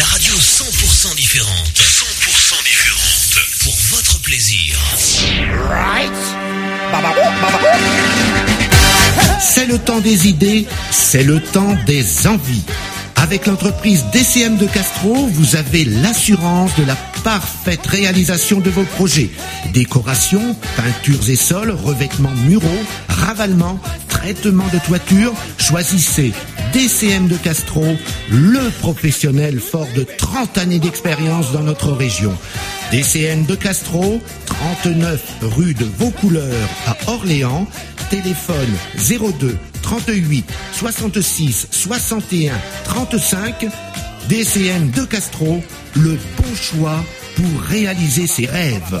La radio 100% différente. 100% différente. Pour votre plaisir. C'est le temps des idées, c'est le temps des envies. Avec l'entreprise DCM de Castro, vous avez l'assurance de la parfaite réalisation de vos projets. Décoration, peintures et sols, revêtements muraux, ravalement, traitement de toiture. Choisissez DCM de Castro, le professionnel fort de 30 années d'expérience dans notre région. DCM de Castro, 39 rue de Vaucouleurs à Orléans, téléphone 02 38 66 61 35 DCM de Castro, le bon choix pour réaliser ses rêves.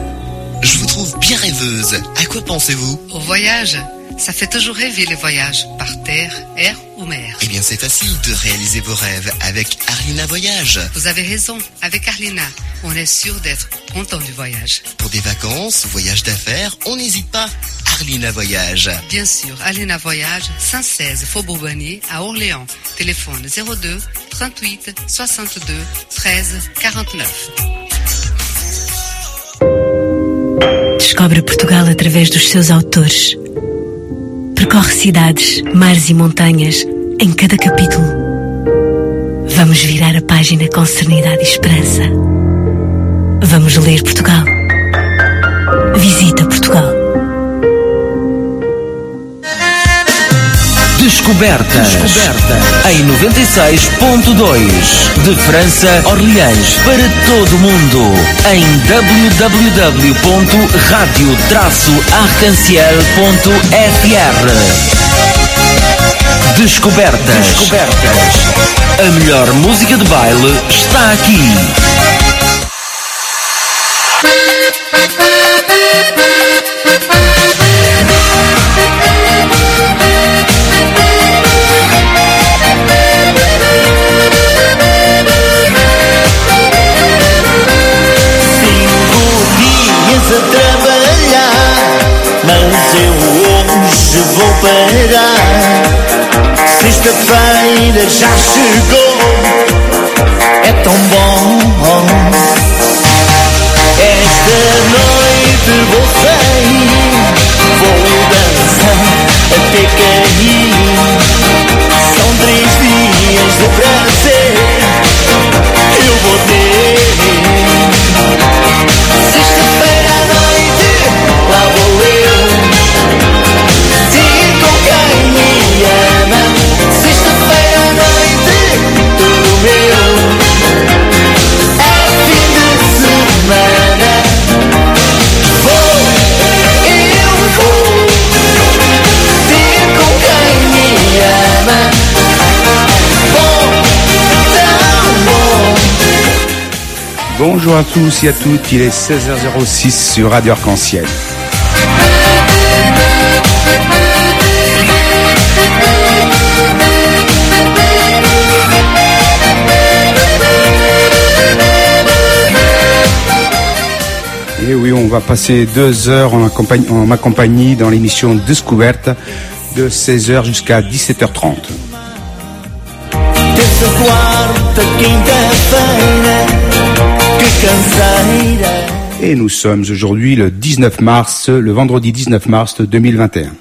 Je vous trouve bien rêveuse. À quoi pensez-vous? Au voyage. Ça fait toujours rêver les voyages. Par terre, air ou mer. Eh bien, c'est facile de réaliser vos rêves avec Arlina Voyage. Vous avez raison. Avec Arlina, on est sûr d'être content du voyage. Pour des vacances, voyages d'affaires, on n'hésite pas. Arlina Voyage. Bien sûr, Arlina Voyage, 116 Faubourg Bonnier à Orléans. Téléphone 02 38 62 13 49. Descobre Portugal através dos seus autores. Percorre cidades, mares e montanhas em cada capítulo. Vamos virar a página com serenidade e esperança. Vamos ler Portugal. Visita Descoberta. Descoberta. Em 96.2. De França, Orleans, para todo o mundo. Em www.radio-arcanciel.fr. Descobertas. Descobertas. A melhor música de baile está aqui. Hoje vou parar. Sexta-feira já chegou, é tão bom. Esta noite vou sair, vou dançar até cair. Bonjour à tous et à toutes, il est 16h06 sur Radio Arc-en-Ciel. Et oui, on va passer deux heures en, en ma compagnie dans l'émission Descouverte de 16h jusqu'à 17h30. Et nous sommes aujourd'hui le 19 mars, le vendredi 19 mars 2021.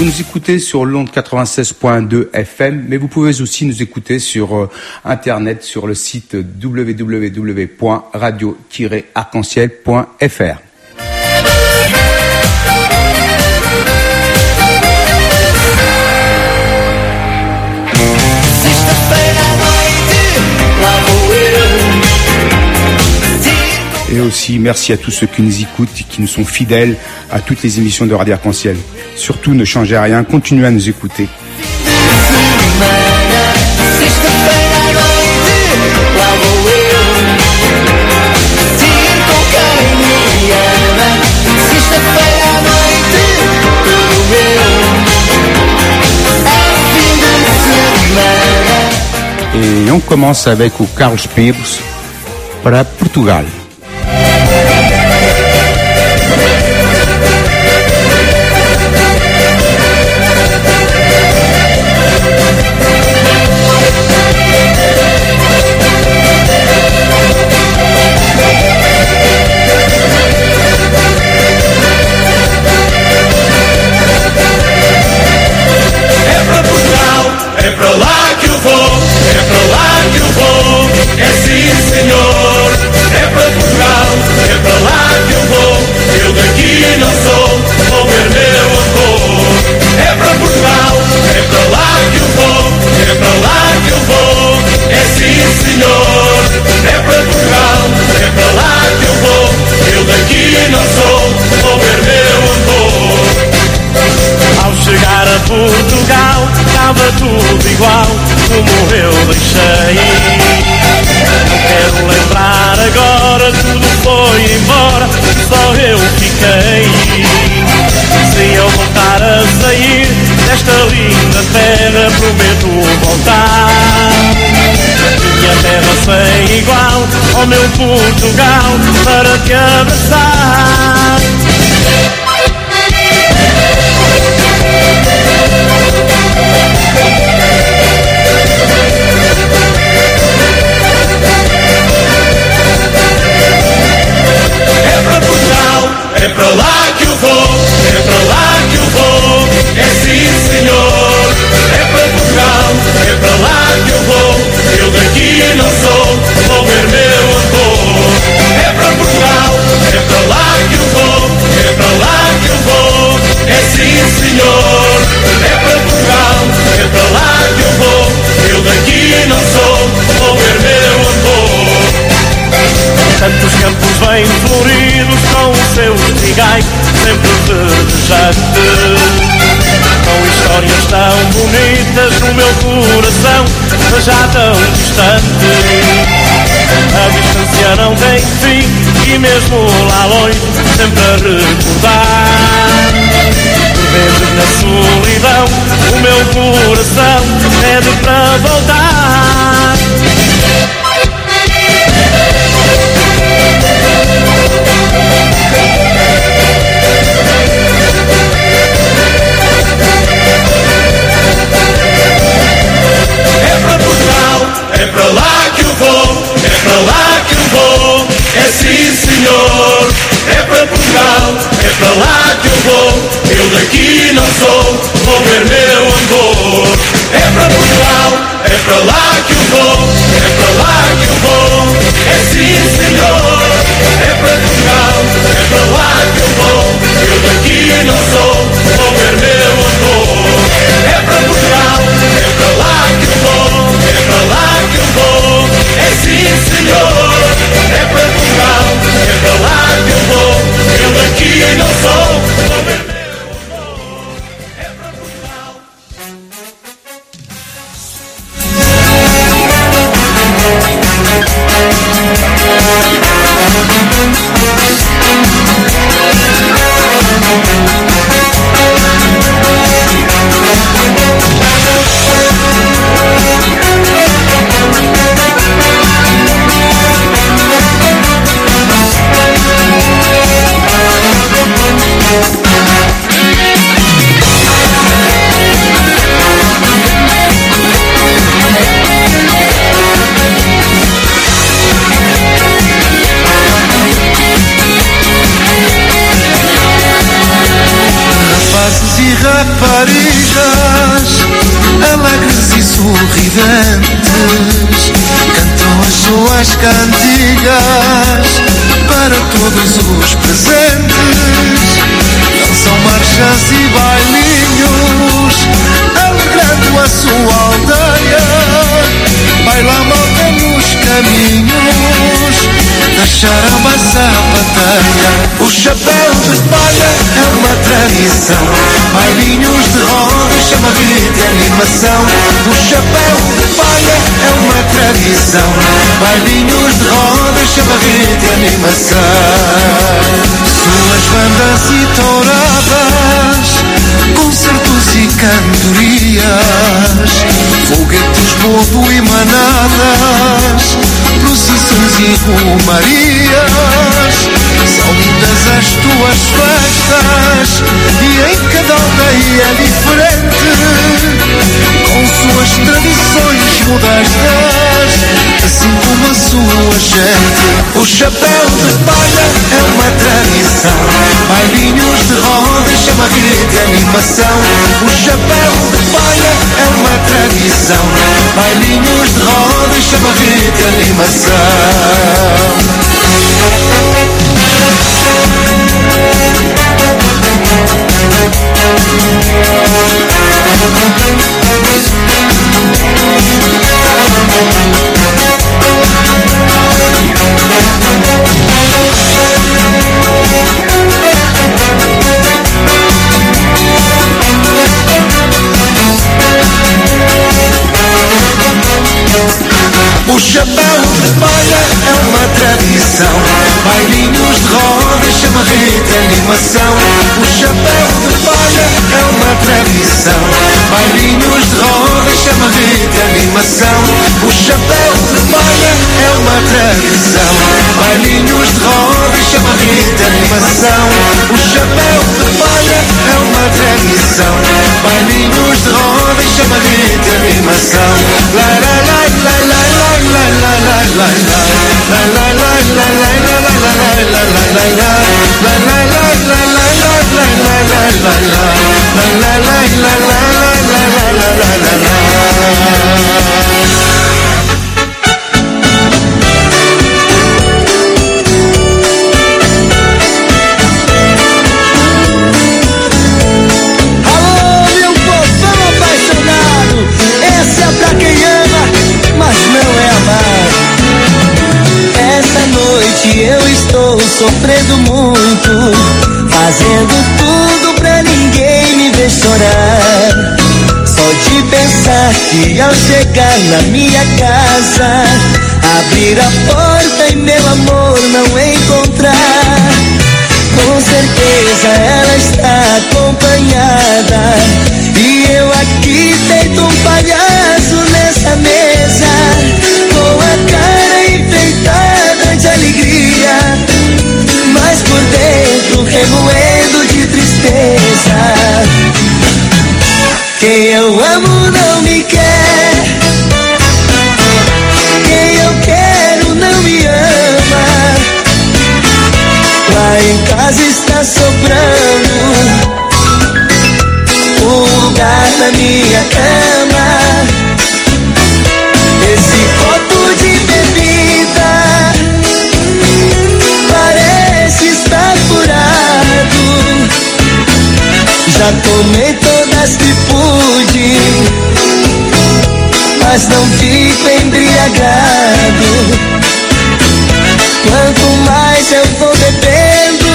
Vous nous écoutez sur l'onde 96.2 FM, mais vous pouvez aussi nous écouter sur euh, Internet sur le site www.radio-arc-en-ciel.fr. Et aussi, merci à tous ceux qui nous écoutent et qui nous sont fidèles à toutes les émissions de Radio Arc-en-Ciel. Surtout, ne changez rien, continuez à nous écouter. Et on commence avec Carlos Pires para Portugal. Ao meu Portugal, para te abraçar. É pra Portugal, é pra lá que eu vou, é pra lá que eu vou, é sim senhor. É pra Portugal, é pra lá que eu vou, sim senhor. É pra Portugal, é pra lá que eu vou, eu daqui não sou, vou ver meu amor. Tantos campos bem floridos com os seus trigais sempre verdejantes Com histórias tão bonitas no meu coração mas já tão distante A distância não tem fim e mesmo lá longe sempre a recordar. Por vezes na solidão o meu coração pede para voltar. É pra Portugal, é pra lá que eu é pra lá que eu vou, é sim senhor. É pra Portugal, é pra lá que eu vou, eu daqui não sou, vou ver meu amor. É pra Portugal, é pra lá que eu vou, é pra lá que eu vou, é sim senhor. É pra Portugal, é pra lá que eu vou, eu daqui não sou, animação. Suas bandas e touradas, concertos e cantorias, foguetes, bobo e manadas, procissões e romarias. São lindas as tuas festas e em cada aldeia é diferente, com suas tradições modestas, assim como a sua gente. O chapéu de palha é uma tradição, bailinhos de roda, chama grito e animação. O chapéu de palha é uma tradição, bailinhos de roda, chama grito e Yeah. O chapéu de palha é uma tradição. Bailinhos de roda, chama rede animação. O chapéu de palha é uma tradição. Bailinhos de roda, chama rede animação. O chapéu de palha é uma tradição. Bailinhos de roda, chama rede animação. O chapéu de palha é uma tradição. Bailinhos de roda, chama rede animação. La la la la la la la sofrendo muito, fazendo tudo pra ninguém me ver chorar. Só de pensar que ao chegar na minha casa, abrir a porta e meu amor não encontrar. Com certeza ela está acompanhada E eu aqui feito um palhaço nessa mesa Quem eu amo não me quer Quem eu quero não me ama Lá em casa está sobrando um lugar na minha cama. Tomei todas que pude, mas não fico embriagado. Quanto mais eu vou bebendo,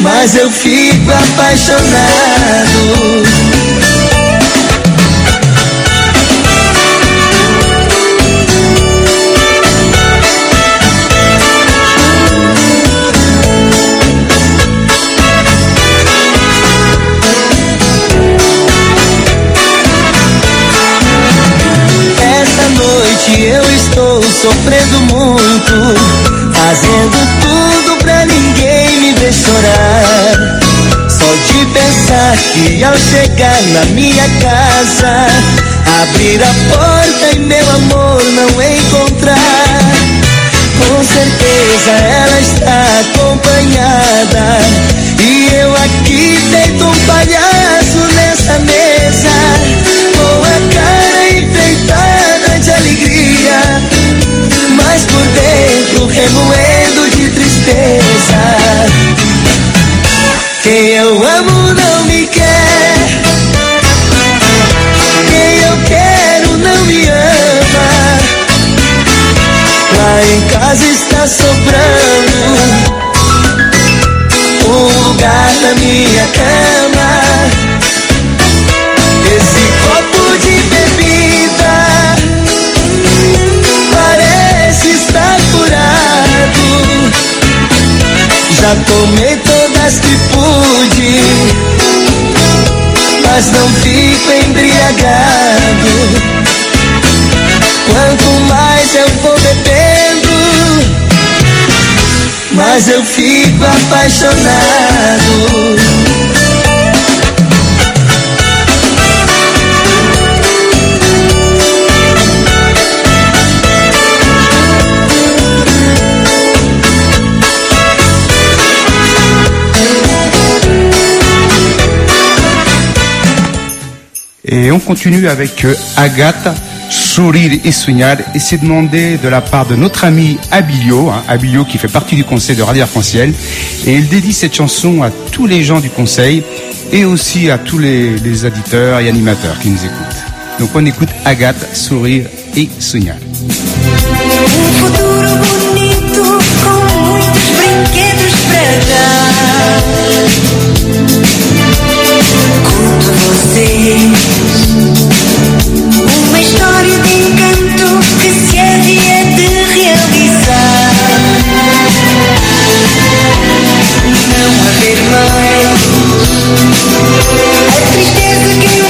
mais eu fico apaixonado. Sofrendo muito, fazendo tudo pra ninguém me ver chorar. Só de pensar que ao chegar na minha casa, abrir a porta e meu amor não encontrar. Com certeza ela está acompanhada e eu aqui remoendo de tristeza. Quem eu amo não me quer. Quem eu quero não me ama. Lá em casa está sofrendo. Mestre pude, mas não fico embriagado. Quanto mais eu vou bebendo, mais eu fico apaixonado. Et on continue avec euh, Agathe, Sourire et Soignar. Et c'est demandé de la part de notre ami Abilio, hein, Abilio qui fait partie du conseil de Radio Arc-en-Ciel. Et il dédie cette chanson à tous les gens du conseil et aussi à tous les, les auditeurs et animateurs qui nous écoutent. Donc on écoute Agathe, Sourire et Soignar. Um futuro história de encanto que se havia de realizar. Não haver mais a tristeza que invade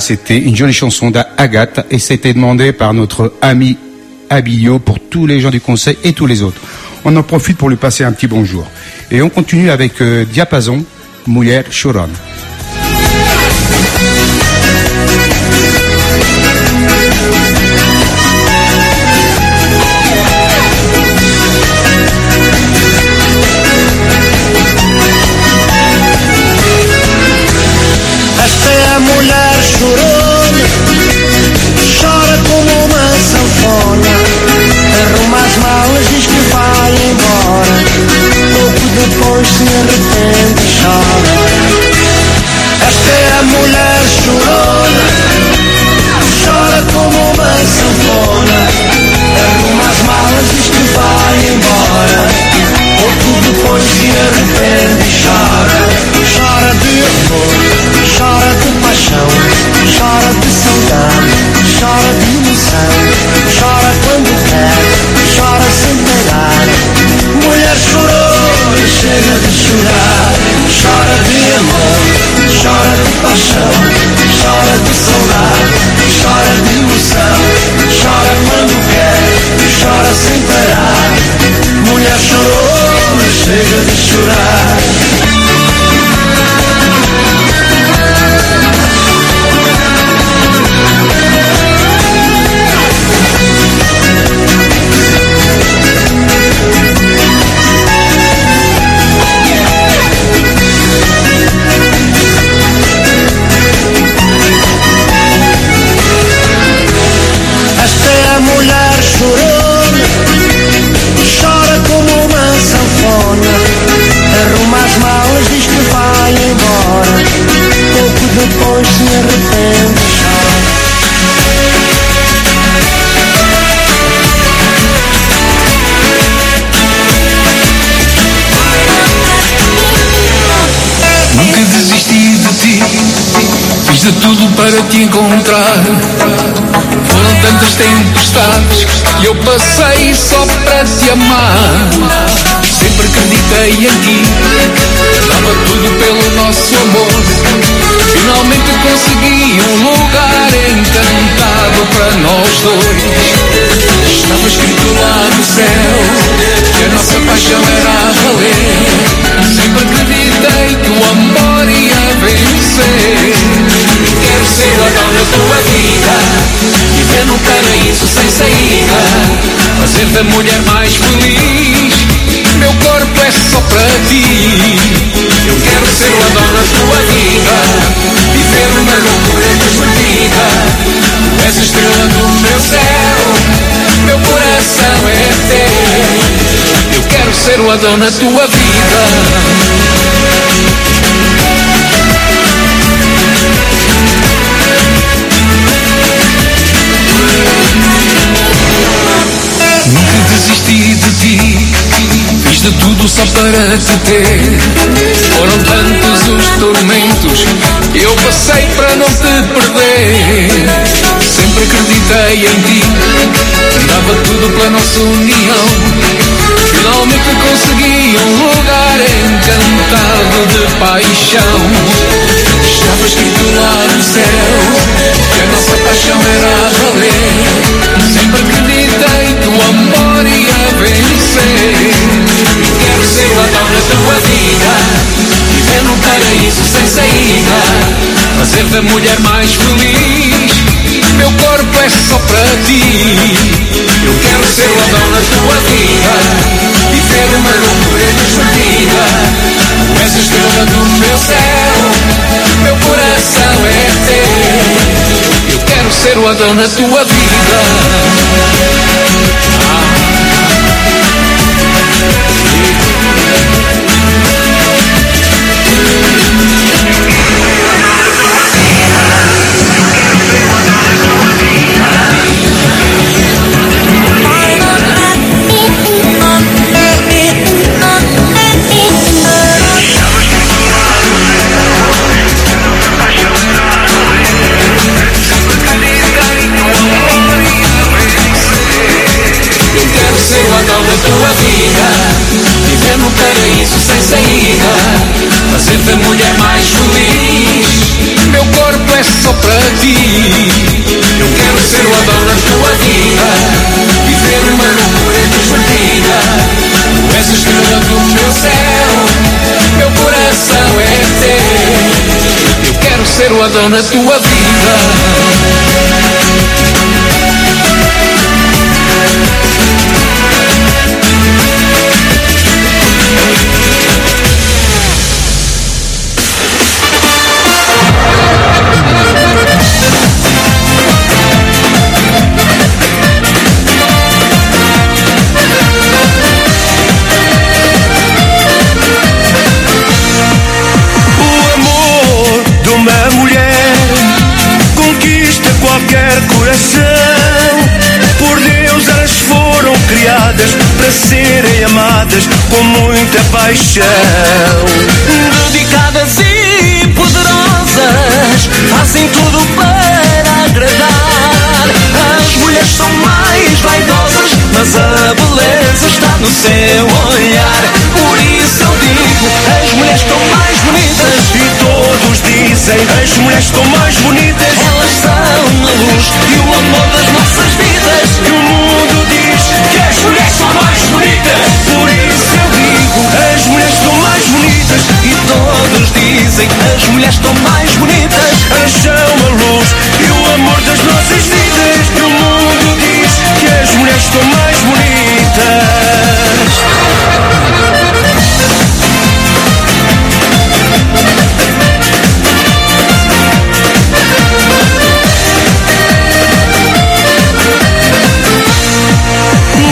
c'était une jolie chanson d'Agathe et c'était demandé par notre ami Abilio pour tous les gens du conseil et tous les autres. On en profite pour lui passer un petit bonjour. Et on continue avec euh, Diapason, Muller Choron. to everything Chora de amor, chora de paixão, chora de saudade. depois se arrepende. Nunca desisti de ti, fiz de tudo para te encontrar. Foram tantas tempestades e eu passei só para te amar. Sempre acreditei em ti, dava tudo pelo nosso amor. Finalmente consegui um lugar encantado para nós dois. Estava escrito lá no céu que a nossa paixão era valer. Sempre acreditei que o amor ia vencer. Quero ser a dona da tua vida, viver num paraíso sem saída, fazer da mulher mais feliz. Meu corpo é só para ti. Eu quero ser a dona tua vida, viver uma loucura desmedida. Tu és a estrela do meu céu, meu coração é teu. Eu quero ser o Adão na tua vida. De tudo só para te ter. Foram tantos os tormentos que eu passei para não te perder. Sempre acreditei em ti, dava tudo pela nossa união. Finalmente consegui um lugar encantado de paixão. Estava escrito lá no céu que a nossa paixão era a valer. Sempre acreditei que o amor ia vencer. Quero ser o Adão da tua vida, viver num paraíso sem saída, fazer da mulher mais feliz. Meu corpo é só para ti. Eu quero ser o Adão da tua vida, viver uma loucura desmedida. Tu és a estrela do meu céu, meu coração é teu. Eu quero ser o Adão na tua vida. Da mulher mais feliz. Meu corpo é só para ti. Eu quero ser o Adão da tua vida, viver uma loucura desmedida. Tu és a estrela do meu céu, meu coração é teu. Eu quero ser o Adão da tua vida. Paixão. Dedicadas e poderosas, fazem tudo para agradar. As mulheres são mais vaidosas, mas a beleza está no seu olhar. Por isso eu digo: as mulheres estão mais bonitas. E todos dizem as mulheres estão mais bonitas. Elas são a luz e o amor das nossas vidas. Dizem as mulheres estão mais bonitas. São a luz e o amor das nossas vidas. E o mundo diz que as mulheres estão mais bonitas.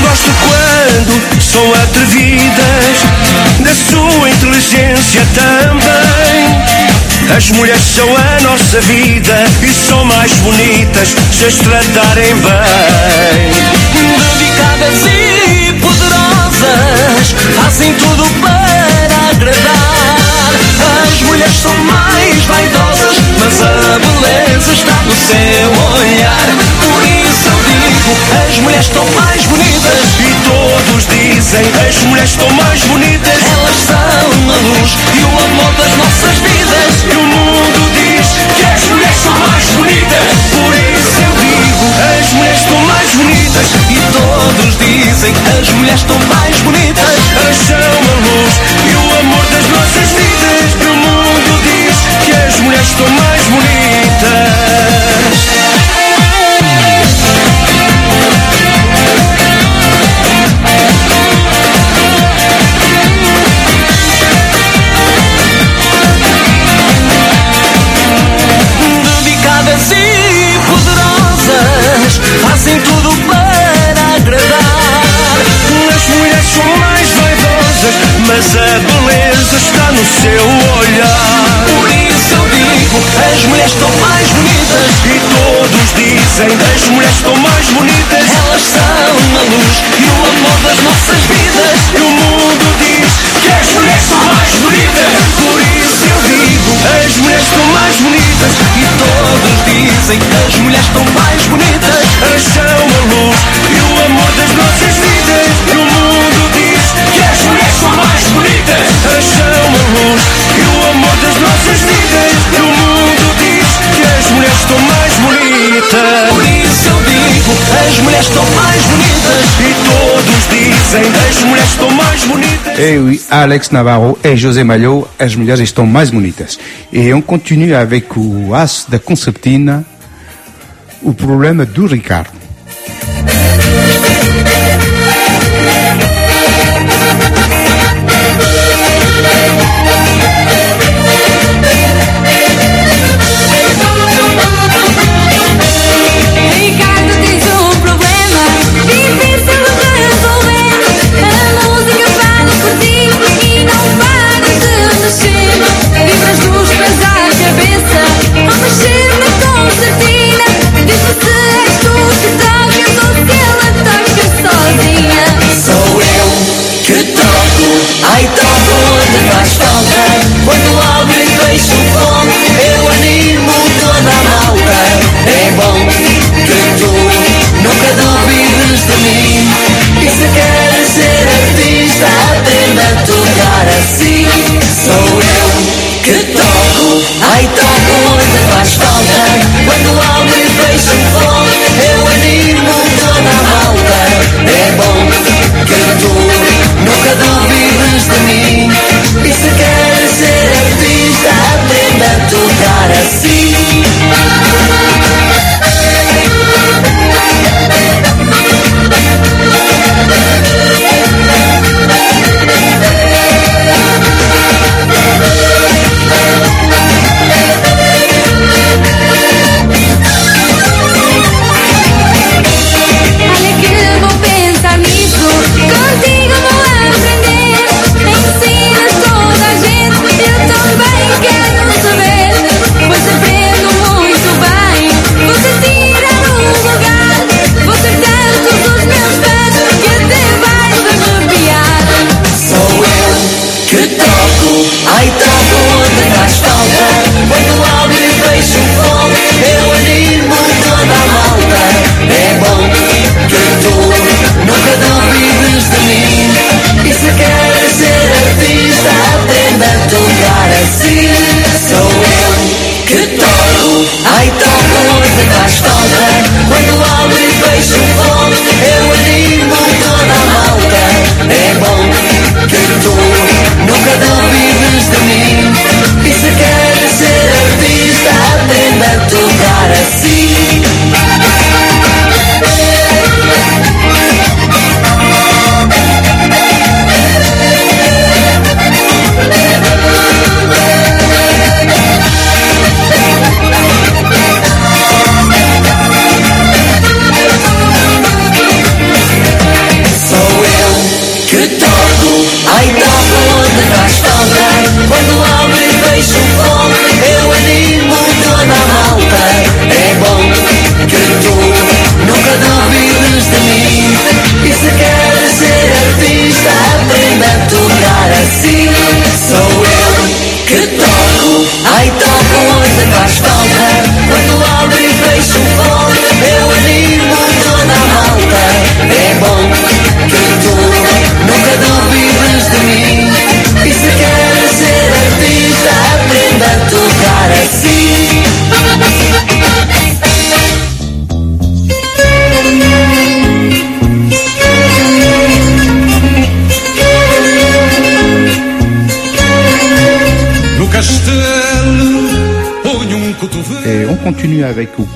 Gosto quando são atrevidas, da sua inteligência também. As mulheres são a nossa vida e são mais bonitas se as tratarem bem. Dedicadas e poderosas, fazem tudo para agradar. As mulheres são mais vaidosas, mas a beleza está no seu olhar. Por isso eu digo, as mulheres estão mais bonitas e todos dizem, as mulheres estão mais bonitas. Elas são a luz e o amor das nossas vidas são mais bonitas. Por isso eu digo: as mulheres estão mais bonitas. E todos dizem: as mulheres estão mais bonitas. Acham são a luz e o amor das nossas vidas. E o mundo diz que as mulheres estão mais bonitas. Eu e Alex Navarro e José Malho, as mulheres estão mais bonitas. E eu continuo avec o as da Conceptina, o problema do Ricardo.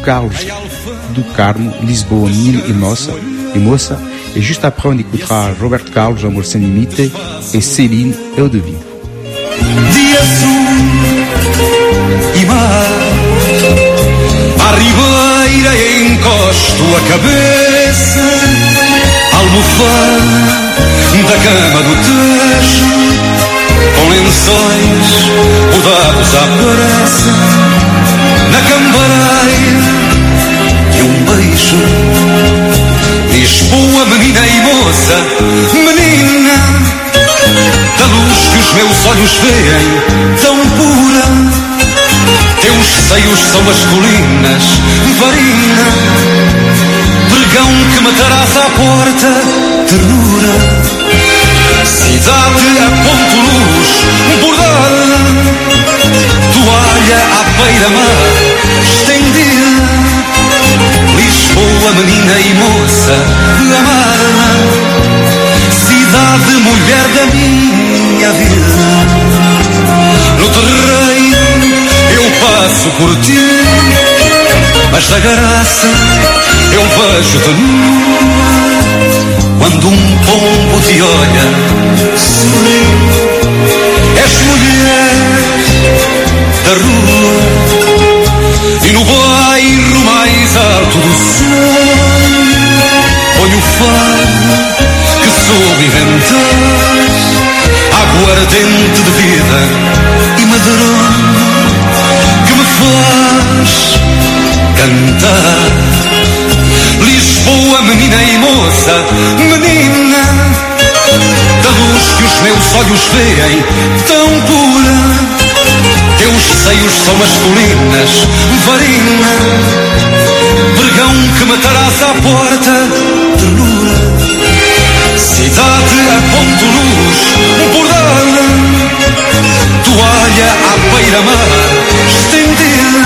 Carlos do Carmo, Lisboa, Mil e Moça, e Moça. Et juste après, on écoutera Roberto Carlos, Amor Sem Limite, et Céline Eu Devido. dia azul e mar. À ribeira encosto a cabeça, almofada da cama do Tejo, com lençóis mudados à pressa, na cambaraia e beijo. Lisboa, menina e moça, menina da luz que os meus olhos veem, tão pura. Teus seios são as colinas, varina, pregão que matarás à porta, ternura. Cidade a ponto luz, bordada, toalha à beira-mar, Lisboa, menina e moça, amada cidade, mulher da minha vida. No terreiro eu passo por ti, mas da graça eu vejo-te nua. Quando um pombo te olha, sorri, és mulher da rua. E no bairro alto do céu, ponho o fado que soube inventar. Aguardente de vida e madrona Que me faz cantar. Lisboa, menina e moça Menina Da luz que os meus olhos veem Tão pura Teus seios são masculinas Varina Pregão que matarás à porta Ternura Cidade a ponto luz, bordada Toalha à beira-mar, estendida.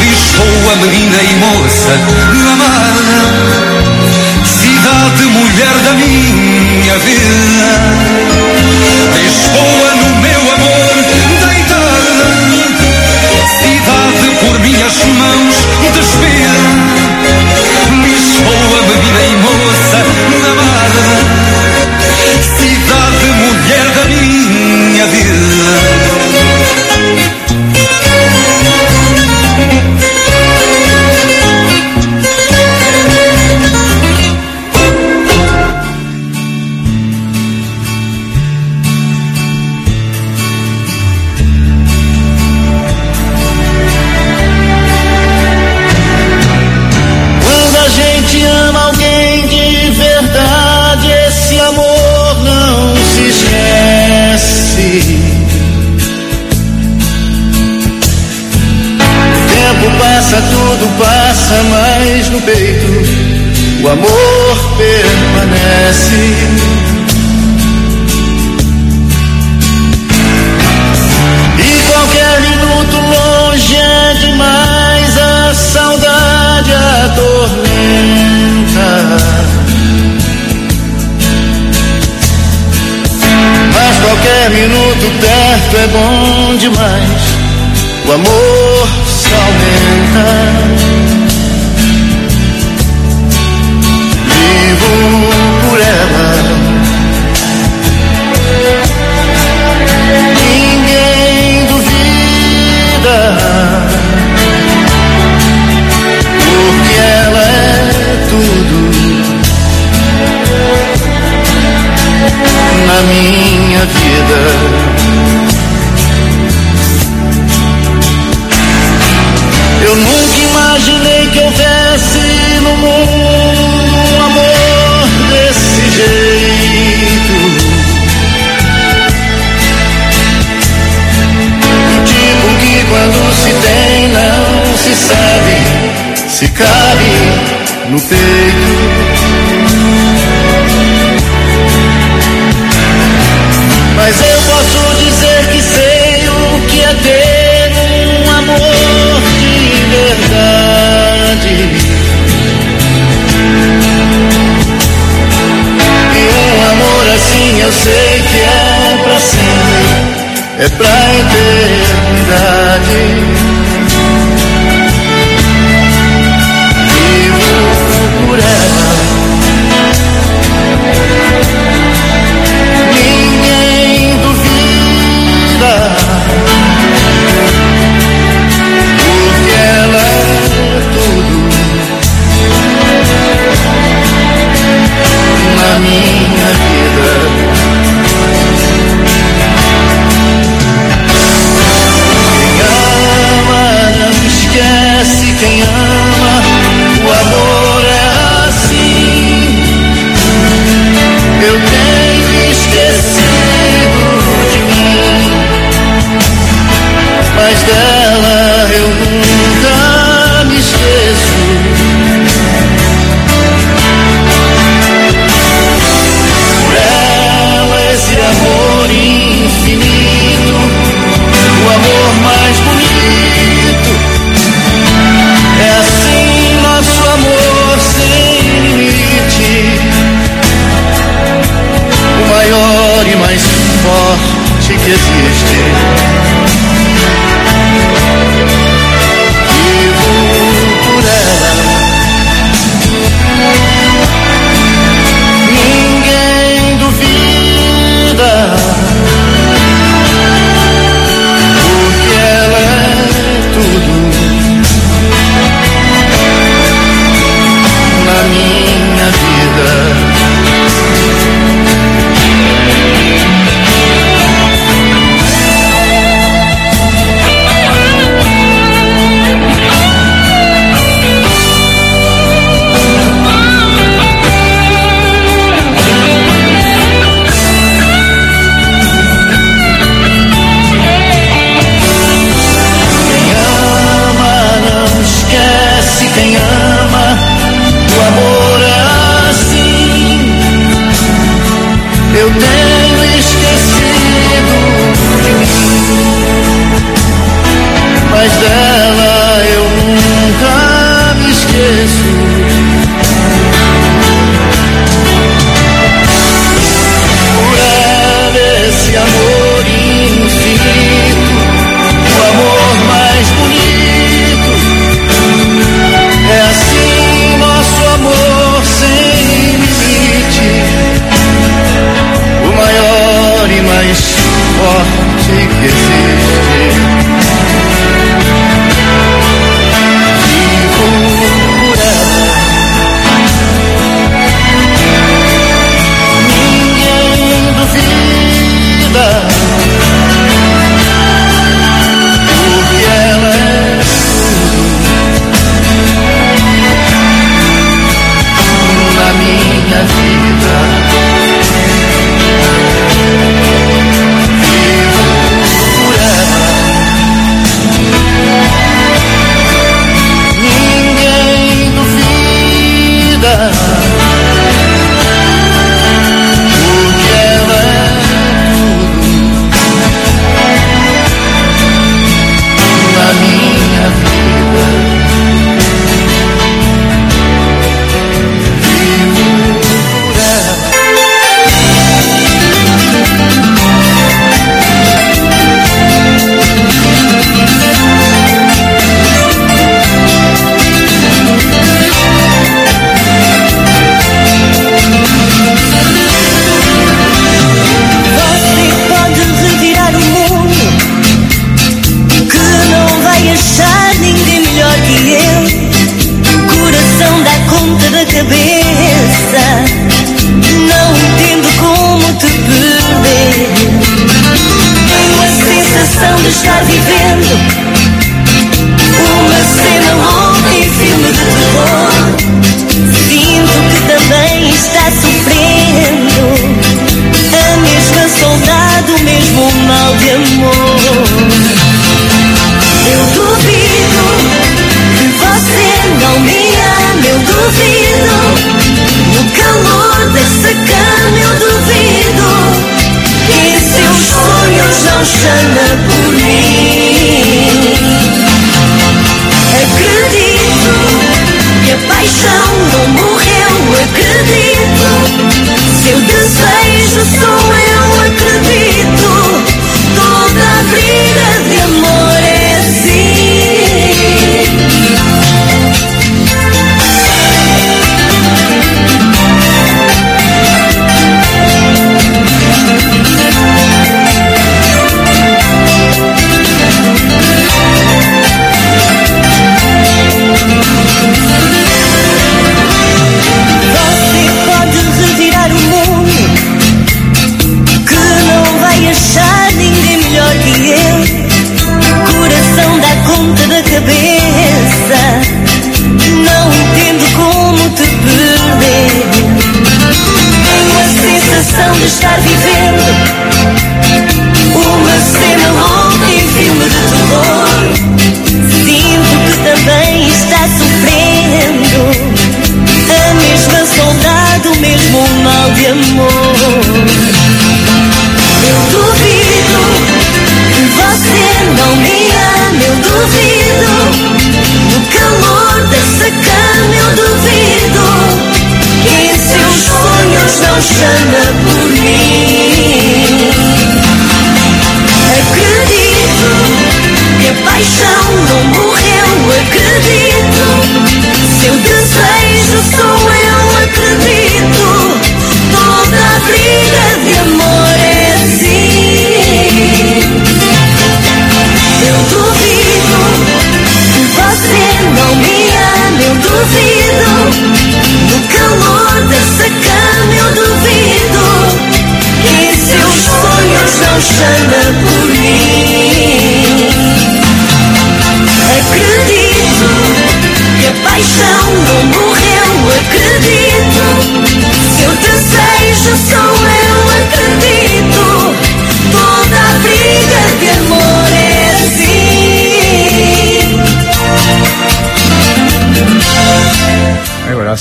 Lisboa, menina e moça, amada Cidade, mulher da minha vida. Lisboa, no meu amor, mãos, despida Lisboa, menina e moça, amada Cidade, mulher da minha Quando o amor se aumenta. Vivo por ela. Ninguém duvida, porque ela é tudo na minha vida. Imaginei que houvesse no mundo um amor desse jeito. Tipo que quando se tem não se sabe se cabe no peito. Eu sei que é pra sempre, é pra eternidade.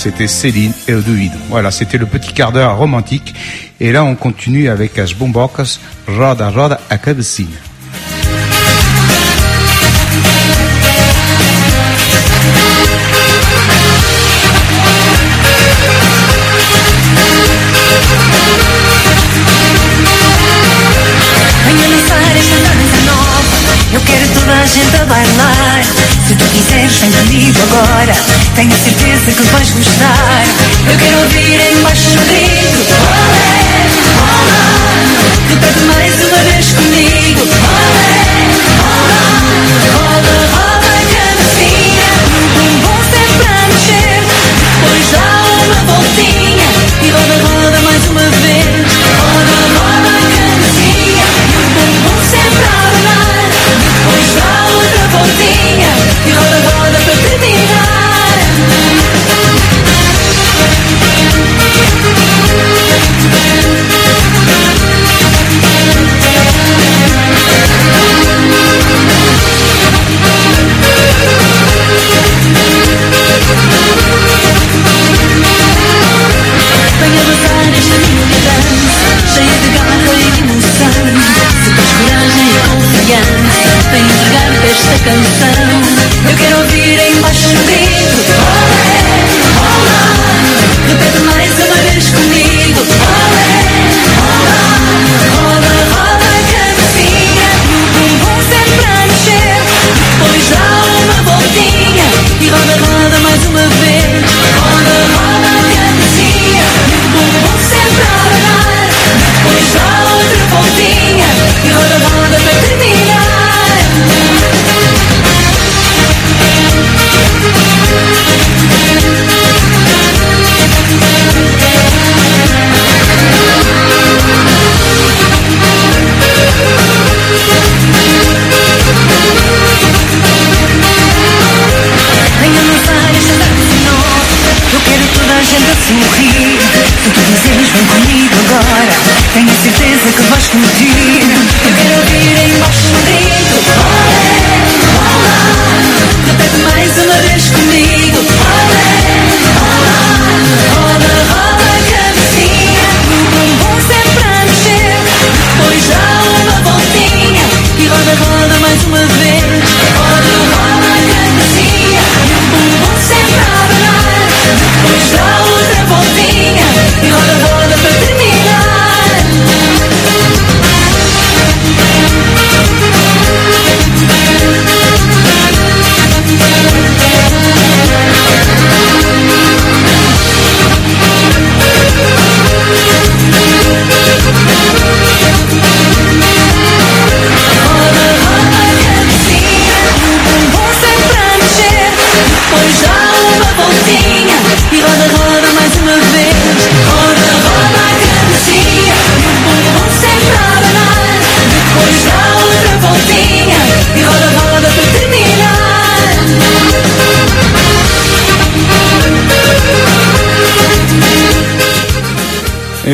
C'était Céline et Oduido. Voilà, c'était le petit quart d'heure romantique. Et là, on continue avec As Bombocas, Roda Roda a Cabecinha. Tenho certeza que vais gostar. Eu quero ouvir em baixo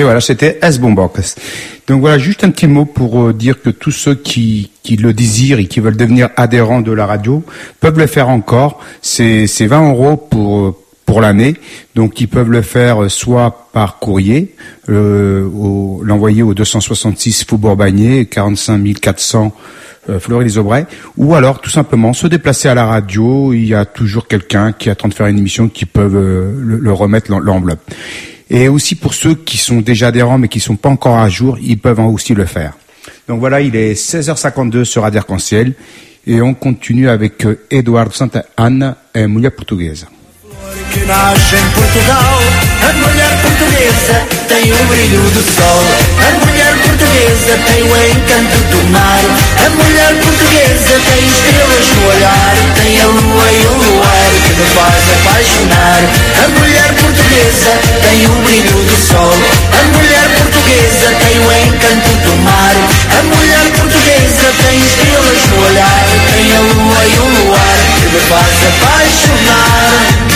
voilà, c'était S Bombocas. Donc voilà, juste un petit mot pour euh, dire que tous ceux qui, le désirent et qui veulent devenir adhérents de la radio peuvent le faire encore. C'est c'est 20 euros pour euh, pour l'année. Donc ils peuvent le faire euh, soit par courrier, euh, l'envoyer au 266 Faubourg Bagné, 45 400 euh, Fleury-les-Aubrais, ou alors tout simplement se déplacer à la radio. Il y a toujours quelqu'un qui attend de faire une émission qui peuvent euh, le, le remettre l'en- l'enveloppe. Et aussi pour ceux qui sont déjà adhérents mais qui sont pas encore à jour, ils peuvent aussi le faire. Donc voilà, il est 16h52 sur Radio Arc-en-Ciel et on continue avec Eduardo Santa Ana et Mulher. Portuguesa tem o encanto do mar. A mulher portuguesa tem estrelas no olhar. Tem a lua e o luar que me faz apaixonar. A mulher portuguesa tem o brilho do sol. A mulher portuguesa tem o encanto do mar. A mulher portuguesa tem estrelas no olhar. Tem a lua e o luar que me faz apaixonar.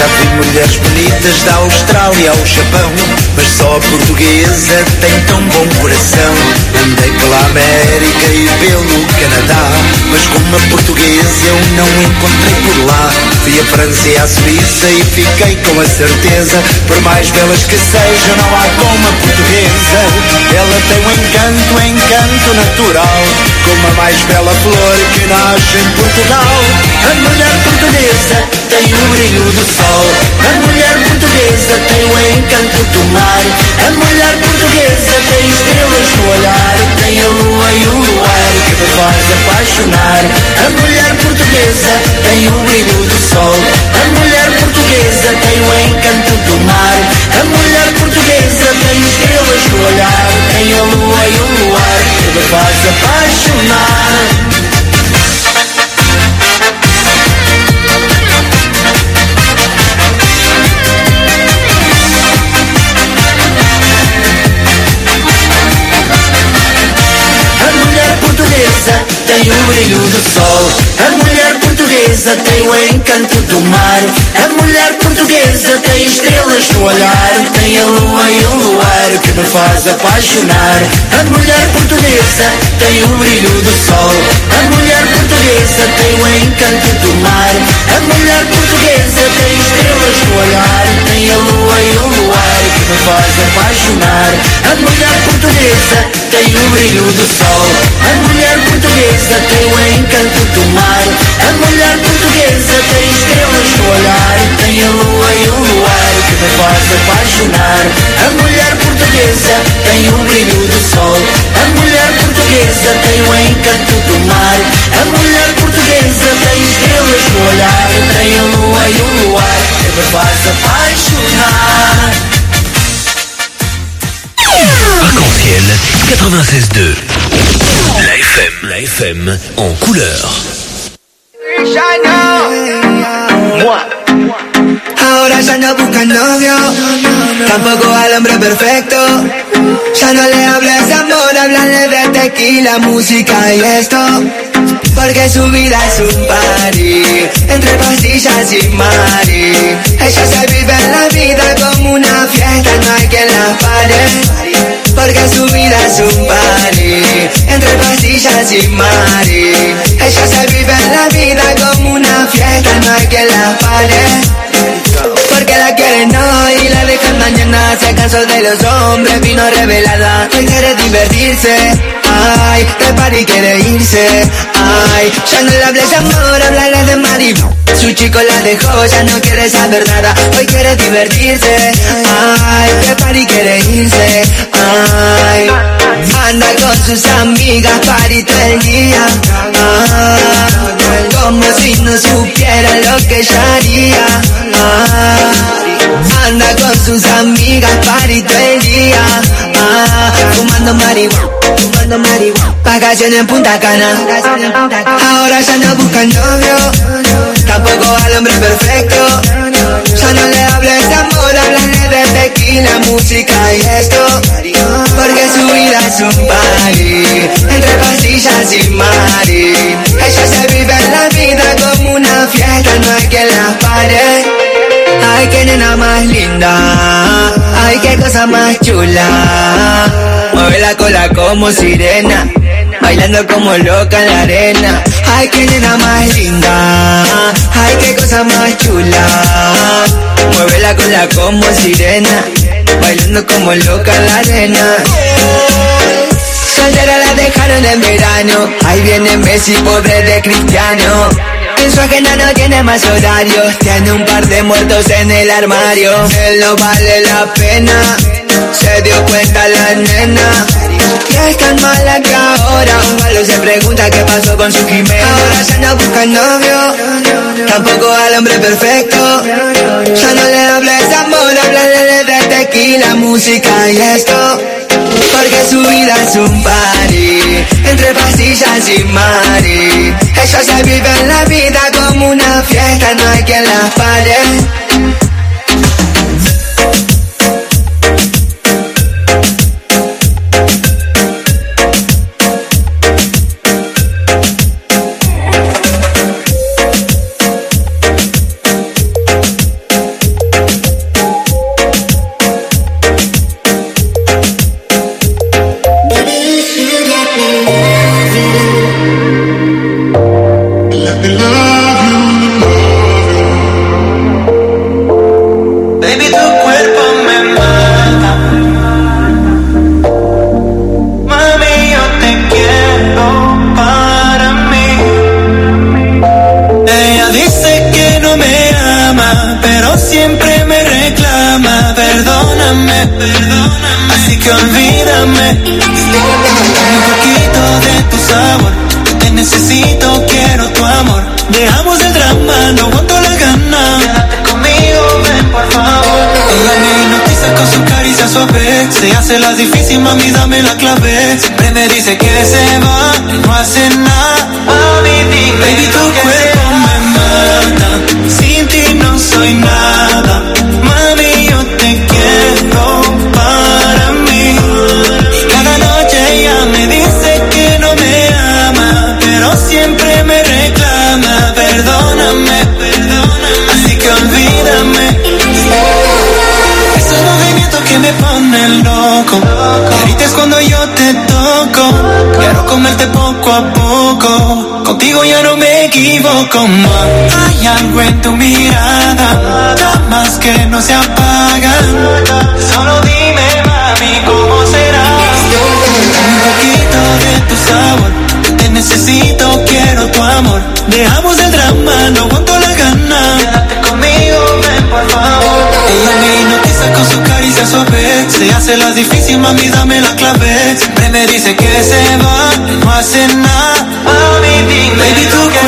Já vi mulheres bonitas da Austrália ao Japão. Mas só a portuguesa tem tão bom coração. Andei pela América e pelo Canadá. Mas como a portuguesa eu não encontrei por lá. Fui a França e a Suíça e fiquei com a certeza. Por mais belas que sejam, não há como a portuguesa. Ela tem um encanto, um encanto natural. Como a mais bela flor que nasce em Portugal. A mulher portuguesa tem o brilho do sol. A mulher portuguesa tem o encanto do mar. A mulher portuguesa tem estrelas no olhar. Tem a lua e o luar que me faz apaixonar. A mulher portuguesa tem o brilho do sol. A mulher portuguesa tem o encanto do mar. A mulher portuguesa tem estrelas no olhar. Tem a lua e o luar que me faz apaixonar. Tem o brilho do sol. A mulher portuguesa tem o encanto do mar. A mulher portuguesa tem estrelas no olhar. Tem a lua e o luar que me faz apaixonar. A mulher portuguesa tem o brilho do sol. A mulher portuguesa tem o encanto do mar. A mulher portuguesa tem estrelas no olhar. Tem a lua e o luar me faz apaixonar. A mulher portuguesa tem o brilho do sol. A mulher portuguesa tem o encanto do mar. A mulher portuguesa tem estrelas no olhar. Tem a lua e o luar que me faz apaixonar. A mulher portuguesa tem o brilho do sol. A mulher portuguesa tem o encanto do mar. A mulher portuguesa tem estrelas no olhar. Tem a lua e o luar que me faz apaixonar. Arc-en-ciel 96.2. La FM, la FM en couleur. Ahora ya no busca novio, tampoco al hombre perfecto. Ya no le hables de amor, háblale de tequila, música y esto. Porque su vida es un party, entre pastillas y mari. Ella se vive la vida como una fiesta, no hay quien la pare. Porque su vida es un party, entre pastillas y mari. Ella se vive la vida como una fiesta, no hay quien la pare. Porque la quieren hoy y la dejan mañana Se cansó de los hombres, vino revelada Hoy quiere divertirse Ay, de party quiere irse. Ay, ya no le hables de amor, háblale de marido Su chico la dejó, ya no quiere saber nada. Hoy quiere divertirse. Ay, de party quiere irse. Ay, anda con sus amigas party todo el día. Como si no supiera lo que ella haría. Anda con sus amigas party todo el día Fumando marihuana Fumando marihuana Vacaciones en Punta Cana. Ahora ya no busca novio Tampoco al hombre perfecto. Ya no le hables de amor Háblale de tequila, música y esto. Porque su vida es un party Entre pastillas y mari. Ella se vive la vida como una fiesta No hay quien la pare. Nena más linda. Ay, qué cosa más chula. Mueve la cola como sirena. Bailando como loca en la arena. Ay, qué nena más linda. Ay, qué cosa más chula. Mueve la cola como sirena. Bailando como loca en la arena. Soltera la dejaron en verano. Ahí viene Messi, pobre de Cristiano. En su agenda no tiene más horarios Tiene un par de muertos en el armario. Él no vale la pena. Se dio cuenta la nena. Y es tan mala que ahora Un se pregunta qué pasó con su Jimena Ahora ya no busca novio. Tampoco al hombre perfecto. Ya no le hables amor Háblale de tequila, música y esto porque su vida es un party Entre pastillas y mari. Ella se vive la vida como una fiesta No hay quien la pare poco más. Hay algo en tu mirada, llamas que no se apagan. Solo dime, mami, cómo será. Un poquito de tu sabor, te necesito, quiero tu amor. Dejamos el drama, no aguanto la gana. Quédate conmigo, ven por favor. Ella me hipnotiza con su caricia suave. Se hace la difícil, mami, dame la clave. Siempre me dice que se va, no hace nada. Mami, dime. Baby, tú qué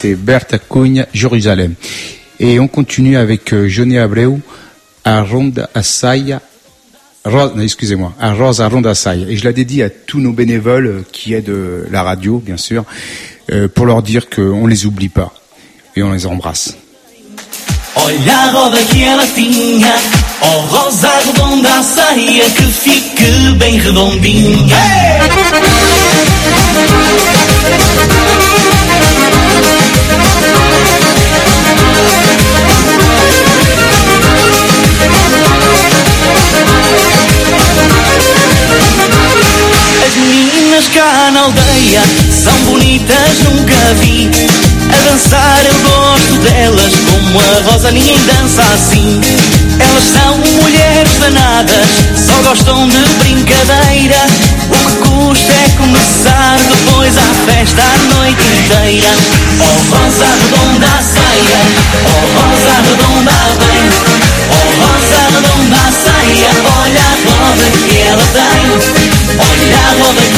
c'était Berta Cunha, Jérusalem. Et on continue avec euh, Johnny Abreu, à Ronda Assaia. Ro- non, Excusez-moi, à Rosa Ronda. Et je la dédie à tous nos bénévoles euh, qui aident la radio, bien sûr, euh, pour leur dire qu'on les oublie pas et on les embrasse. Olha a roda que ela tinha, oh rosa redonda a saia que fique bem redondinha. As meninas cá na aldeia são bonitas, nunca vi. A dançar eu gosto delas, como a Rosa ninguém dança assim. Elas são mulheres danadas, só gostam de brincadeira. O que custa é começar depois à festa a noite inteira. Oh Rosa redonda saia, oh Rosa redonda a bem. Oh Rosa redonda saia, olha a roda que ela tem. Olha a roda que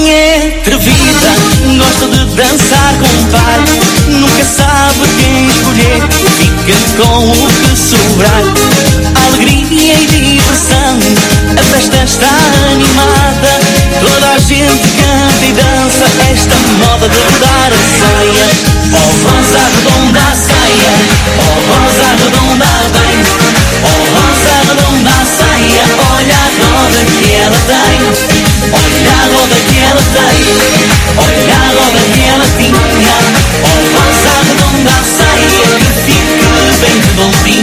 fica com o que sobrar. Alegria e diversão, a festa está animada. Toda a gente canta e dança esta moda de rodar a saia. Oh rosa redonda a saia, oh rosa redonda bem. Oh rosa redonda a saia, olha a roda que ela tem. Olha a roda que ela tem, olha a roda que ela tinha. Oh rosa redondinha.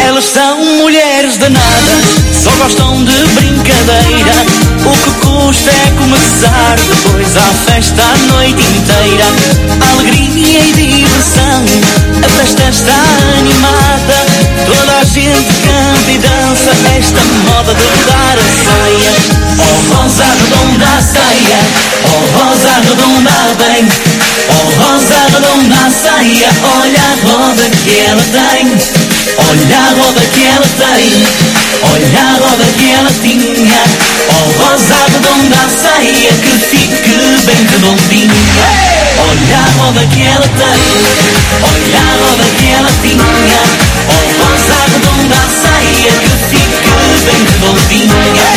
Elas são mulheres danadas, só gostam de brincadeira. O que custa é começar depois à festa a noite inteira. Alegria e a festa está animada. Toda a gente canta e dança esta moda de rodar a saia. Oh rosa redonda a saia, oh rosa redonda bem. Oh rosa redonda a saia, olha a roda que ela tem. Olha a roda que ela tem, olha a roda que ela tinha. Oh rosa redonda a saia que fique bem redondinha. Olha a roda que ela tem, olha a roda que ela tinha. Oh rosa redonda a saia que fique bem redondinha.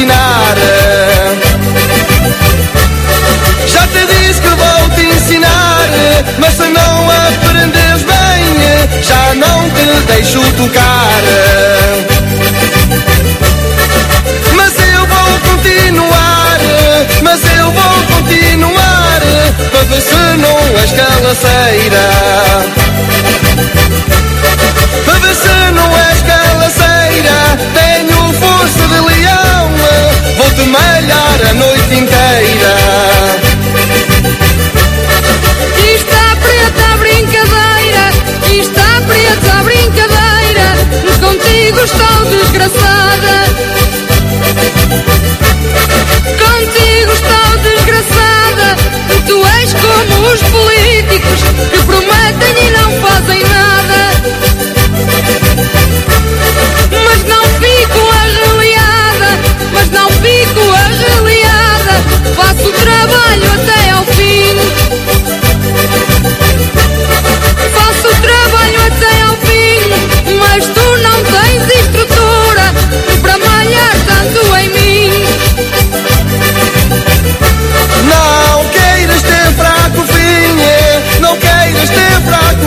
ensinar. Já te disse que vou te ensinar, mas se não aprendes bem, já não te deixo tocar. Mas eu vou continuar, mas eu vou continuar, para ver se não és calaceira. Para ver se não és calaceira. Vou-te malhar a noite inteira. Está preta a brincadeira, está preta a brincadeira, contigo estou desgraçada.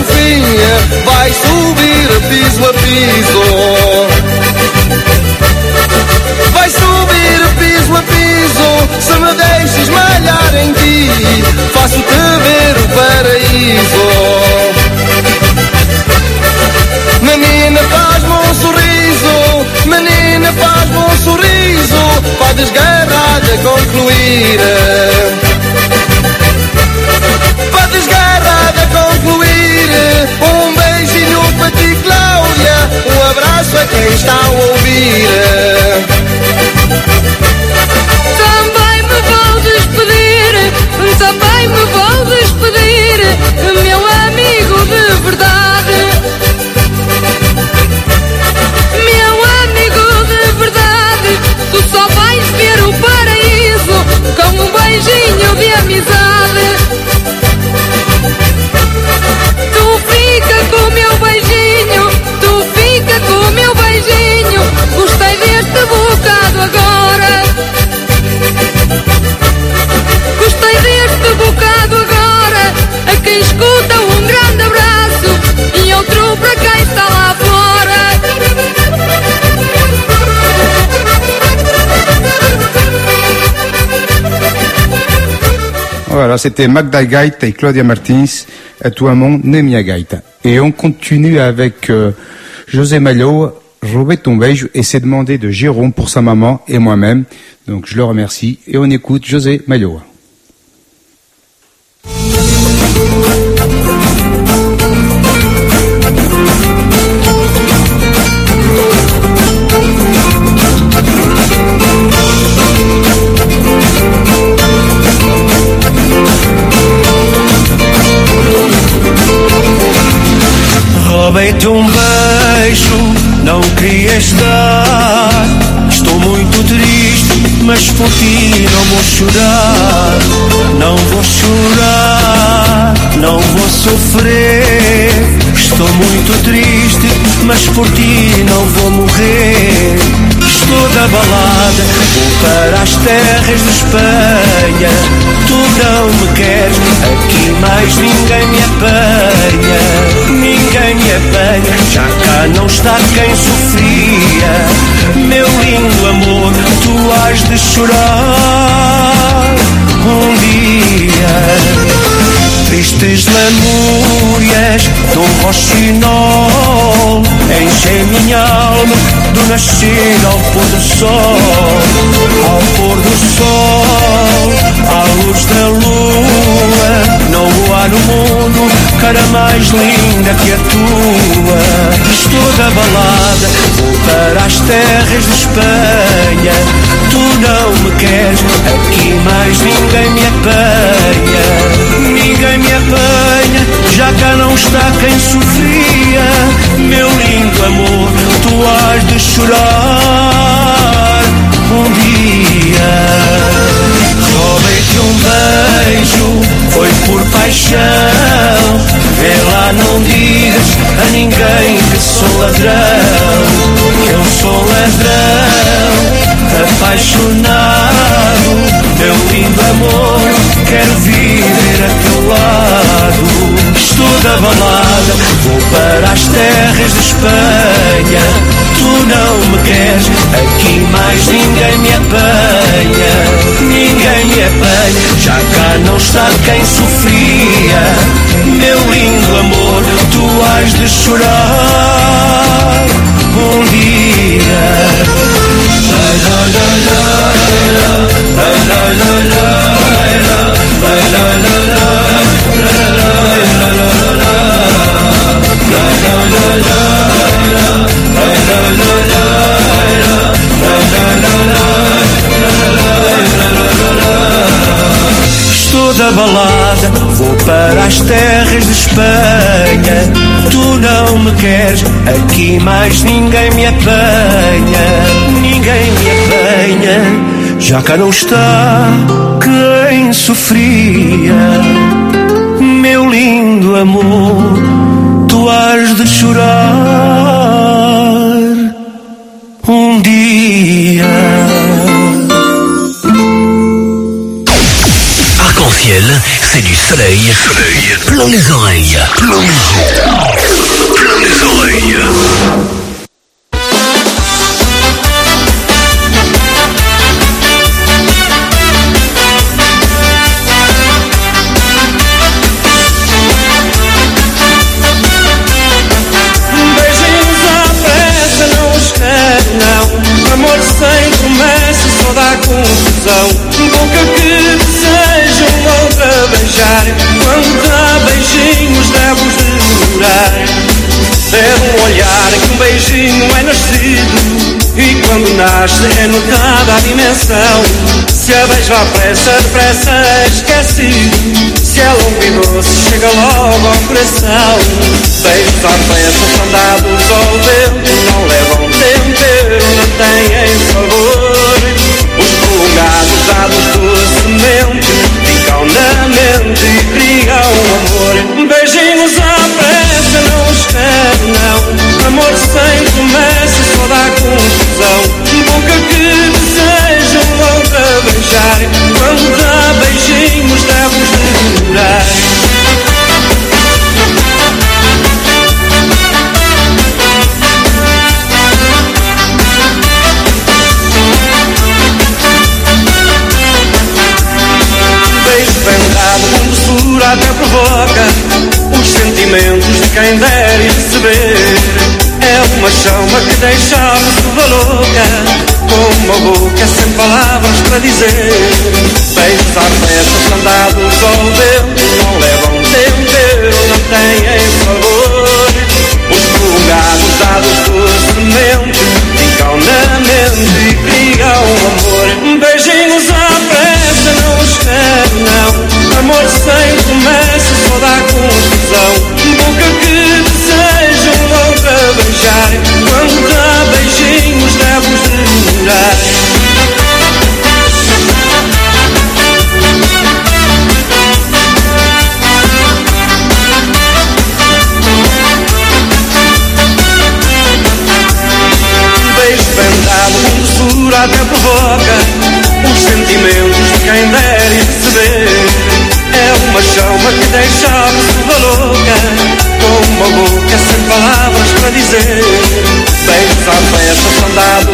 Finha, vai subir piso a piso. Vai subir piso a piso, se me deixes malhar em ti, faço-te ver o paraíso. Menina, faz-me um sorriso, menina, faz-me um sorriso, para desgarrada concluir. Um abraço a quem está a ouvir. Também me vou despedir, também me vou despedir, meu amigo de verdade. Meu amigo de verdade, tu só vais ver o paraíso com um beijinho de amizade. Tu fica com A quem escuta, um grande abraço e outro para quem está lá Voilà, c'était Magda Gaita et Claudia Martins, à toi mon Nemia Gaita. Et on continue avec euh, José Malo, Robert ton beijo, et c'est demandé de Jérôme pour sa maman et moi-même. Donc je le remercie. Et on écoute José Malo. Roubei-te um beijo, não querias dar. Estou muito triste, mas por ti não vou chorar. Não vou chorar, não vou sofrer. Estou muito triste, mas por ti não vou morrer. Estou da balada, vou para as terras de Espanha. Tu não me queres, aqui mais ninguém me apanha. Ninguém me apanha, já cá não está quem sofria. Meu lindo amor, tu has de chorar um dia. Tristes lamúrias do roxinol Enchem minha alma do nascer ao pôr do sol Ao pôr do sol, à luz da lua. Não há no mundo cara mais linda que a tua. Estou da balada, vou para as terras de Espanha. Tu não me queres, aqui mais ninguém me apanha. Ninguém me apanha, já cá não está quem sofria. Meu lindo amor, tu has de chorar um dia beijo, foi por paixão. Lá, não digas a ninguém que sou ladrão. Que eu sou ladrão, apaixonado. Meu lindo amor, quero viver a teu lado Estou da balada, vou para as terras de Espanha Tu não me queres. Aqui mais ninguém me apanha, ninguém me apanha. Já cá não está quem sofria. Meu lindo amor, tu has de chorar um dia. Lai, lai, lai, lai, lai, lai, lai, lai, lai, lai, Estou da balada, vou para as terras de Espanha. Tu não me queres, aqui mais ninguém me apanha. Ninguém me apanha, já cá não está quem sofria. Meu lindo amor, tu has de chorar um dia. Arc-en-ciel, c'est du soleil, soleil, plein les oreilles, plein les oreilles, plein les oreilles. Beijar. Quando dá beijinhos deve-os demorar. Deve um olhar que um beijinho é nascido. E quando nasce é notada a dimensão. Se a beijo à pressa, depressa é esquecido. Se é longo e doce, chega logo ao coração Beijos à pressa são dados ao vento Não levam tempero, não têm sabor Os prolongados dados docemente Ficam na mente e criam amor. Beijinhos à pressa, não espere não. Amor sem promessa só dá confusão. Boca que desejam outra beijar. Quando até provoca Os sentimentos de quem der e receber. É uma chama que deixa a pessoa louca Com uma boca sem palavras para dizer. Beijos à festa são dados ao vento Não levam tempero, não têm sabor Os prolongados dados docemente Ficam na mente e criam amor. Beijinhos à Amor sem promessa só dá confusão. Boca que desejam outra beijar Quando soldado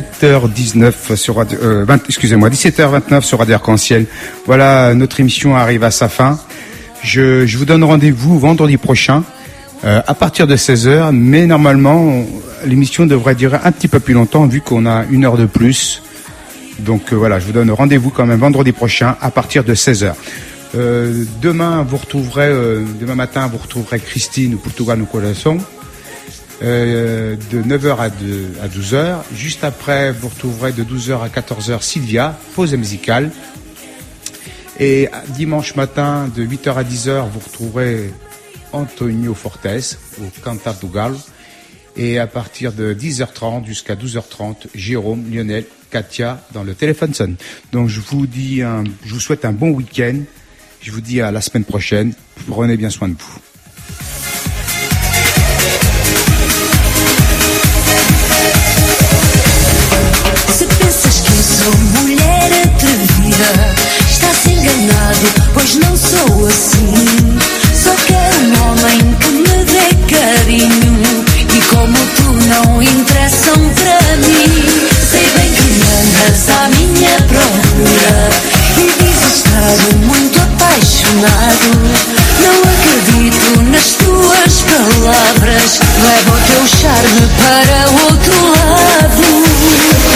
17h19 sur Radio, euh, 20 excusez-moi, 17h29 sur Radio Arc-en-Ciel. Voilà, notre émission arrive à sa fin. Je, vous donne rendez-vous vendredi prochain euh, à partir de 16h, mais normalement on- l'émission devrait durer un petit peu plus longtemps vu qu'on a une heure de plus. Donc euh, voilà, je vous donne rendez-vous quand même vendredi prochain à partir de 16h. Euh, demain, vous retrouverez, demain matin, vous retrouverez Christine Portugal no Coração euh, de 9h à, 2 à 12h. Juste après, vous retrouverez de 12h à 14h Sylvia, pause musicale. Et dimanche matin, de 8h à 10h, vous retrouverez Antonio Fortes au Cantar do Galo. Et à partir de 10h30 jusqu'à 12h30, Jérôme, Lionel, Katia dans le téléphone. Donc je vous dis, je vous souhaite un bon week-end. Je vous dis à la semaine prochaine. Prenez bien soin de vous. sou mulher atrevida. Estás enganado, pois não sou assim. Só quero um homem que me dê carinho. E como tu não interessam para mim, sei bem que andas à minha procura. E dizes estar muito apaixonado. Não acredito nas tuas palavras. Leva o teu charme para outro lado.